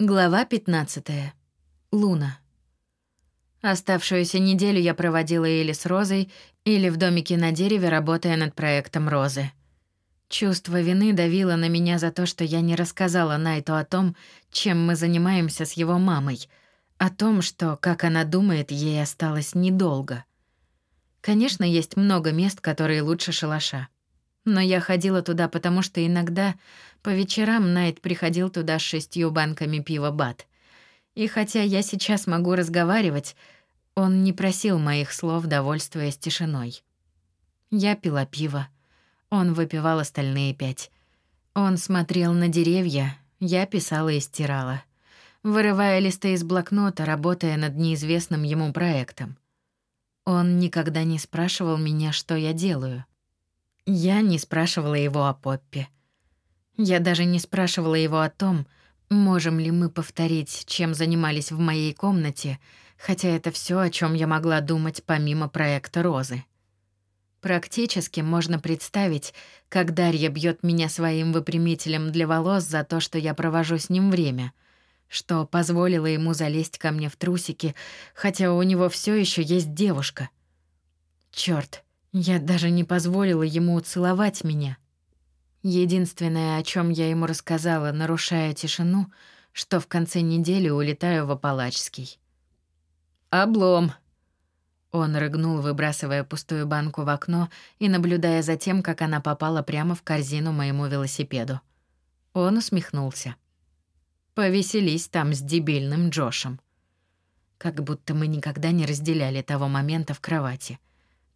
Глава 15. Луна. Оставшуюся неделю я проводила или с Розой, или в домике на дереве, работая над проектом Розы. Чувство вины давило на меня за то, что я не рассказала Найту о том, чем мы занимаемся с его мамой, о том, что, как она думает, ей осталось недолго. Конечно, есть много мест, которые лучше шалаша. Но я ходила туда, потому что иногда по вечерам Найт приходил туда с шестью банками пива Бат. И хотя я сейчас могу разговаривать, он не просил моих слов, довольствуясь тишиной. Я пила пиво. Он выпивал остальные пять. Он смотрел на деревья, я писала и стирала. Вырывая листы из блокнота, работая над неизвестным ему проектом. Он никогда не спрашивал меня, что я делаю. Я не спрашивала его о Поппе. Я даже не спрашивала его о том, можем ли мы повторить, чем занимались в моей комнате, хотя это все, о чем я могла думать помимо проекта Розы. Практически можно представить, как Дарья бьет меня своим выпрямителем для волос за то, что я провожу с ним время, что позволило ему залезть ко мне в трусики, хотя у него все еще есть девушка. Черт, я даже не позволила ему целовать меня. Единственное, о чем я ему рассказала, нарушая тишину, что в конце недели улетаю в Апалачский. «Облом!» Он рыгнул, выбрасывая пустую банку в окно и наблюдая за тем, как она попала прямо в корзину моему велосипеду. Он усмехнулся. «Повеселись там с дебильным Джошем». Как будто мы никогда не разделяли того момента в кровати —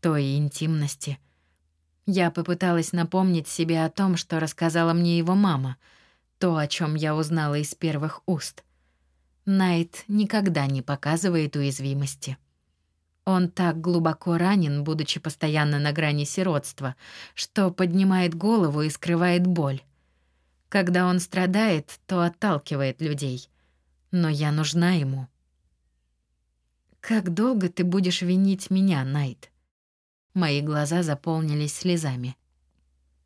той интимности. Я попыталась напомнить себе о том, что рассказала мне его мама, то, о чем я узнала из первых уст. Найт никогда не показывает уязвимости. Он так глубоко ранен, будучи постоянно на грани сиротства, что поднимает голову и скрывает боль. Когда он страдает, то отталкивает людей. Но я нужна ему. Как долго ты будешь винить меня, Найт? Мои глаза заполнились слезами.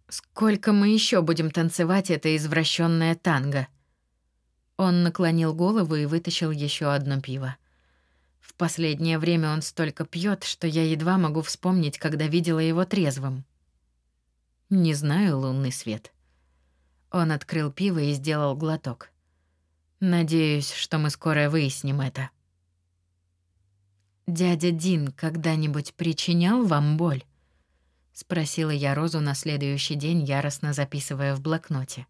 Сколько мы еще будем танцевать это извращенное танго? Он наклонил голову и вытащил еще одно пиво. В последнее время он столько пьет, что я едва могу вспомнить, когда видела его трезвым. Не знаю, лунный свет. Он открыл пиво и сделал глоток. Надеюсь, что мы скоро выясним это. «Дядя Дин когда-нибудь причинял вам боль?» — спросила я Розу на следующий день, яростно записывая в блокноте.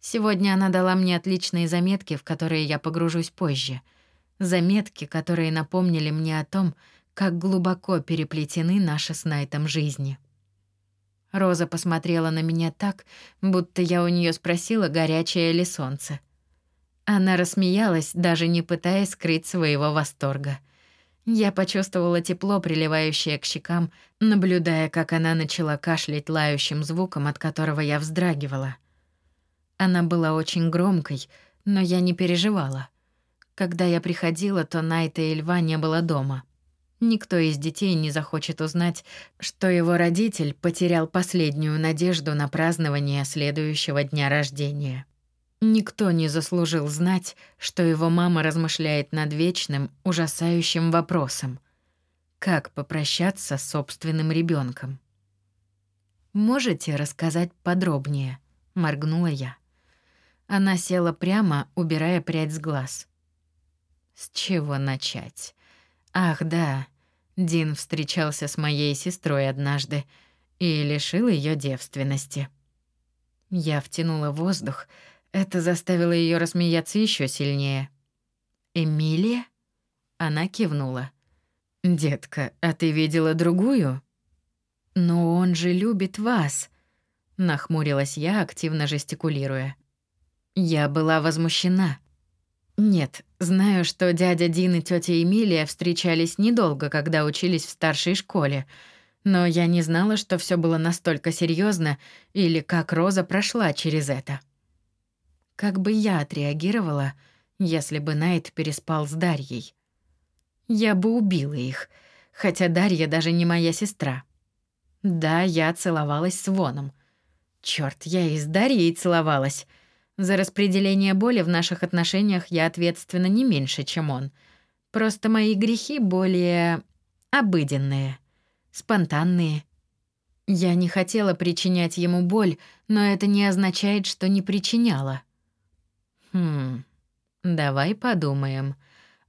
Сегодня она дала мне отличные заметки, в которые я погружусь позже. Заметки, которые напомнили мне о том, как глубоко переплетены наши с Найтом жизни. Роза посмотрела на меня так, будто я у нее спросила, горячее ли солнце. Она рассмеялась, даже не пытаясь скрыть своего восторга — я почувствовала тепло, приливающее к щекам, наблюдая, как она начала кашлять лающим звуком, от которого я вздрагивала. Она была очень громкой, но я не переживала. Когда я приходила, то Найта и Льва не было дома. Никто из детей не захочет узнать, что его родитель потерял последнюю надежду на празднование следующего дня рождения. Никто не заслужил знать, что его мама размышляет над вечным, ужасающим вопросом: как попрощаться с собственным ребенком. Можете рассказать подробнее, моргнула я. Она села прямо, убирая прядь с глаз. С чего начать? Ах, да. Дин встречался с моей сестрой однажды и лишил ее девственности. Я втянула воздух, это заставило ее рассмеяться еще сильнее. «Эмилия?» Она кивнула. «Детка, а ты видела другую?» «Но он же любит вас», — нахмурилась я, активно жестикулируя. Я была возмущена. Нет, знаю, что дядя Дин и тетя Эмилия встречались недолго, когда учились в старшей школе, но я не знала, что все было настолько серьезно или как Роза прошла через это. Как бы я отреагировала, если бы Найт переспал с Дарьей? Я бы убила их, хотя Дарья даже не моя сестра. Да, я целовалась с Воном. Чёрт, я и с Дарьей целовалась. За распределение боли в наших отношениях я ответственна не меньше, чем он. Просто мои грехи более обыденные, спонтанные. Я не хотела причинять ему боль, но это не означает, что не причиняла. Хм. Давай подумаем.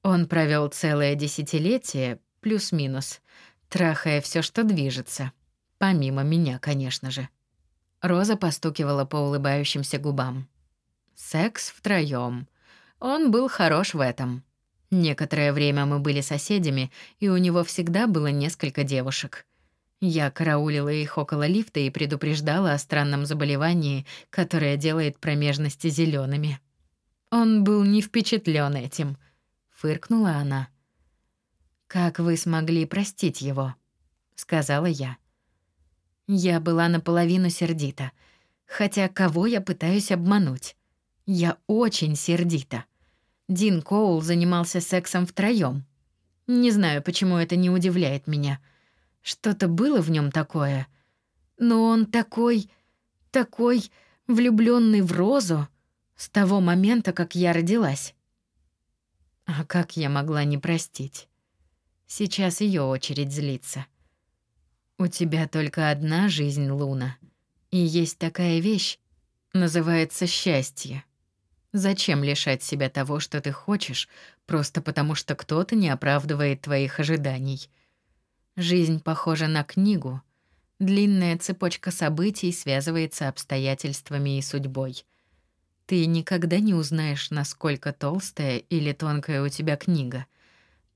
Он провел целое десятилетие, плюс-минус, трахая все, что движется. Помимо меня, конечно же. Роза постукивала по улыбающимся губам. Секс втроём. Он был хорош в этом. Некоторое время мы были соседями, и у него всегда было несколько девушек. Я караулила их около лифта и предупреждала о странном заболевании, которое делает промежности зелеными. Он был не впечатлен этим, фыркнула она. Как вы смогли простить его? сказала я. Я была наполовину сердита, хотя кого я пытаюсь обмануть? Я очень сердита. Дин Коул занимался сексом втроём. Не знаю, почему это не удивляет меня. Что-то было в нем такое. Но он такой, такой влюбленный в Розу с того момента, как я родилась. А как я могла не простить? Сейчас ее очередь злиться. У тебя только одна жизнь, Луна. И есть такая вещь, называется счастье. Зачем лишать себя того, что ты хочешь, просто потому что кто-то не оправдывает твоих ожиданий? Жизнь похожа на книгу. Длинная цепочка событий связывается обстоятельствами и судьбой. Ты никогда не узнаешь, насколько толстая или тонкая у тебя книга.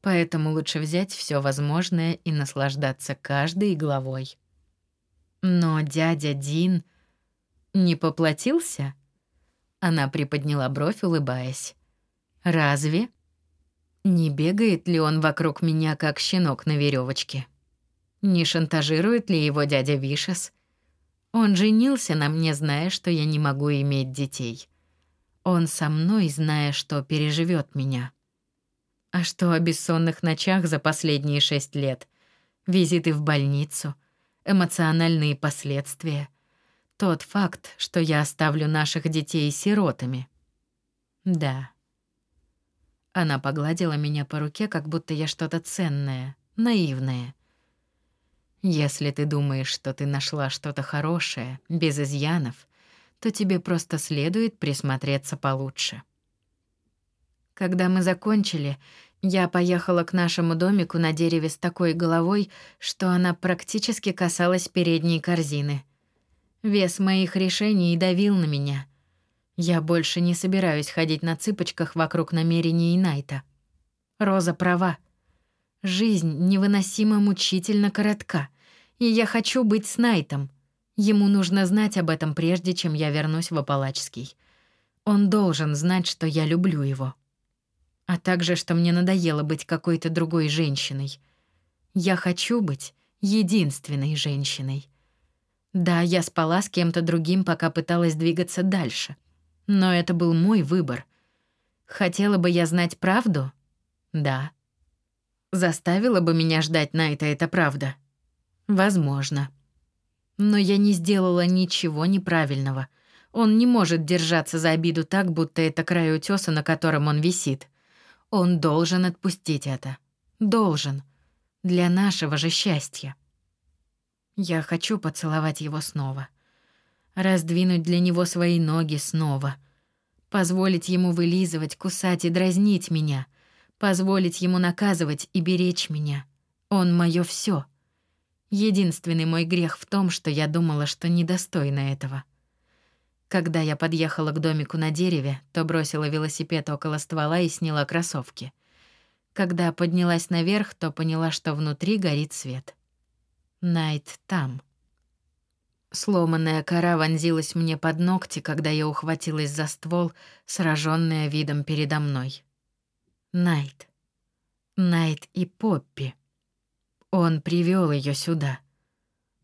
Поэтому лучше взять все возможное и наслаждаться каждой главой. Но дядя Дин не поплатился? Она приподняла бровь, улыбаясь. Разве? Не бегает ли он вокруг меня как щенок на веревочке? Не шантажирует ли его дядя Вишес? Он женился на мне, зная, что я не могу иметь детей. Он со мной, зная, что переживет меня. А что о бессонных ночах за последние шесть лет? Визиты в больницу, эмоциональные последствия — тот факт, что я оставлю наших детей сиротами. Да. Она погладила меня по руке, как будто я что-то ценное, наивное. Если ты думаешь, что ты нашла что-то хорошее, без изъянов, то тебе просто следует присмотреться получше. Когда мы закончили, я поехала к нашему домику на дереве с такой головой, что она практически касалась передней корзины. Вес моих решений давил на меня. Я больше не собираюсь ходить на цыпочках вокруг намерений Найта. Роза права. Жизнь невыносимо мучительно коротка, и я хочу быть с Найтом. Ему нужно знать об этом прежде, чем я вернусь в Апалачский. Он должен знать, что я люблю его. А также, что мне надоело быть какой-то другой женщиной. Я хочу быть единственной женщиной. Да, я спала с кем-то другим, пока пыталась двигаться дальше. Но это был мой выбор. Хотела бы я знать правду? Да. Заставила бы меня ждать Найта эта правда? Возможно. Но я не сделала ничего неправильного. Он не может держаться за обиду так, будто это край утёса, на котором он висит. Он должен отпустить это. Должен. Для нашего же счастья. Я хочу поцеловать его снова. Раздвинуть для него свои ноги снова. Позволить ему вылизывать, кусать и дразнить меня. Позволить ему наказывать и беречь меня. Он моё всё. Единственный мой грех в том, что я думала, что недостойна этого. Когда я подъехала к домику на дереве, то бросила велосипед около ствола и сняла кроссовки. Когда поднялась наверх, то поняла, что внутри горит свет. Найт там. Сломанная кора вонзилась мне под ногти, когда я ухватилась за ствол, сраженная видом передо мной. Найт. Найт и Поппи. Он привел ее сюда,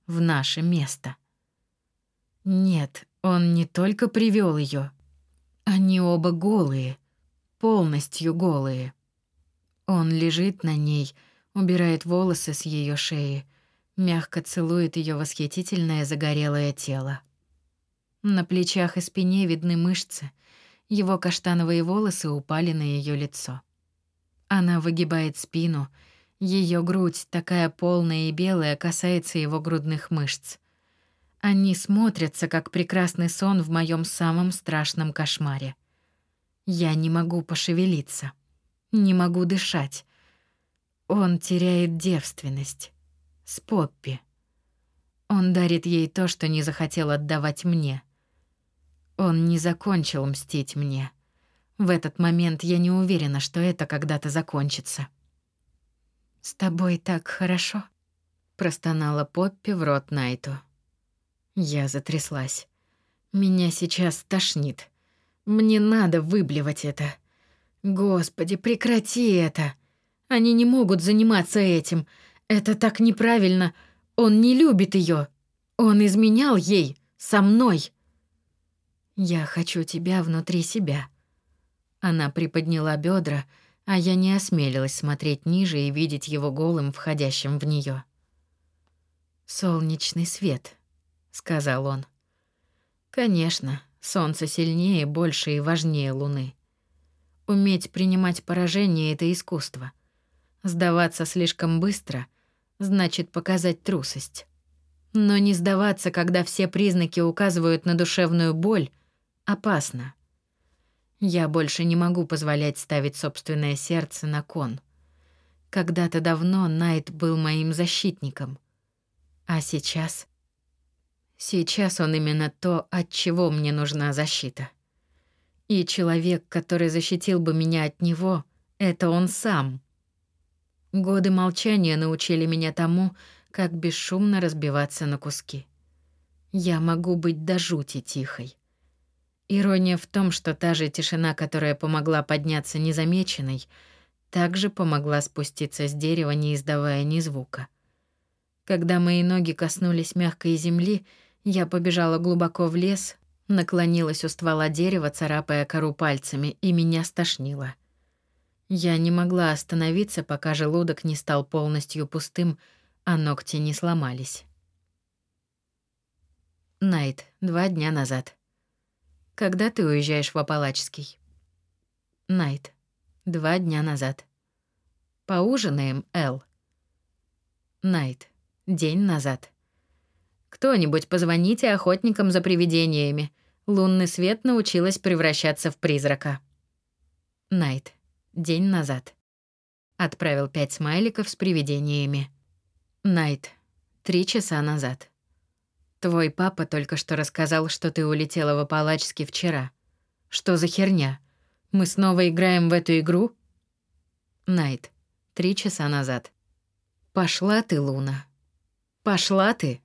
в наше место. Нет, он не только привел ее. Они оба голые, полностью голые. Он лежит на ней, убирает волосы с ее шеи, мягко целует ее восхитительное загорелое тело. На плечах и спине видны мышцы. Его каштановые волосы упали на ее лицо. Она выгибает спину. Ее грудь, такая полная и белая, касается его грудных мышц. Они смотрятся, как прекрасный сон в моем самом страшном кошмаре. Я не могу пошевелиться. Не могу дышать. Он теряет девственность. С Поппи. Он дарит ей то, что не захотел отдавать мне. Он не закончил мстить мне. В этот момент я не уверена, что это когда-то закончится. «С тобой так хорошо», — простонала Поппи в рот Найту. Я затряслась. Меня сейчас тошнит. Мне надо выблевать это. Господи, прекрати это. Они не могут заниматься этим. Это так неправильно. Он не любит ее. Он изменял ей, со мной. Я хочу тебя внутри себя. Она приподняла бедра, а я не осмелилась смотреть ниже и видеть его голым, входящим в нее. Солнечный свет сказал он. Конечно, солнце сильнее, больше и важнее луны. Уметь принимать поражение это искусство. Сдаваться слишком быстро значит показать трусость. Но не сдаваться, когда все признаки указывают на душевную боль, опасно. Я больше не могу позволять ставить собственное сердце на кон. Когда-то давно Найт был моим защитником. А сейчас Сейчас он именно то, от чего мне нужна защита. И человек, который защитил бы меня от него, это он сам. Годы молчания научили меня тому, как бесшумно разбиваться на куски. Я могу быть до жути тихой. Ирония в том, что та же тишина, которая помогла подняться незамеченной, также помогла спуститься с дерева, не издавая ни звука. Когда мои ноги коснулись мягкой земли, я побежала глубоко в лес, наклонилась у ствола дерева, царапая кору пальцами, и меня стошнило. Я не могла остановиться, пока желудок не стал полностью пустым, а ногти не сломались. Найт, два дня назад. Когда ты уезжаешь в Апалачский? Найт, два дня назад. Поужинаем, Эл. Найт, день назад. Кто-нибудь позвоните охотникам за привидениями. Лунный свет научилась превращаться в призрака. Найт. День назад. Отправил пять смайликов с привидениями. Найт. Три часа назад. Твой папа только что рассказал, что ты улетела в Апалачский вчера. Что за херня? Мы снова играем в эту игру? Найт. Три часа назад. Пошла ты, Луна. Пошла ты.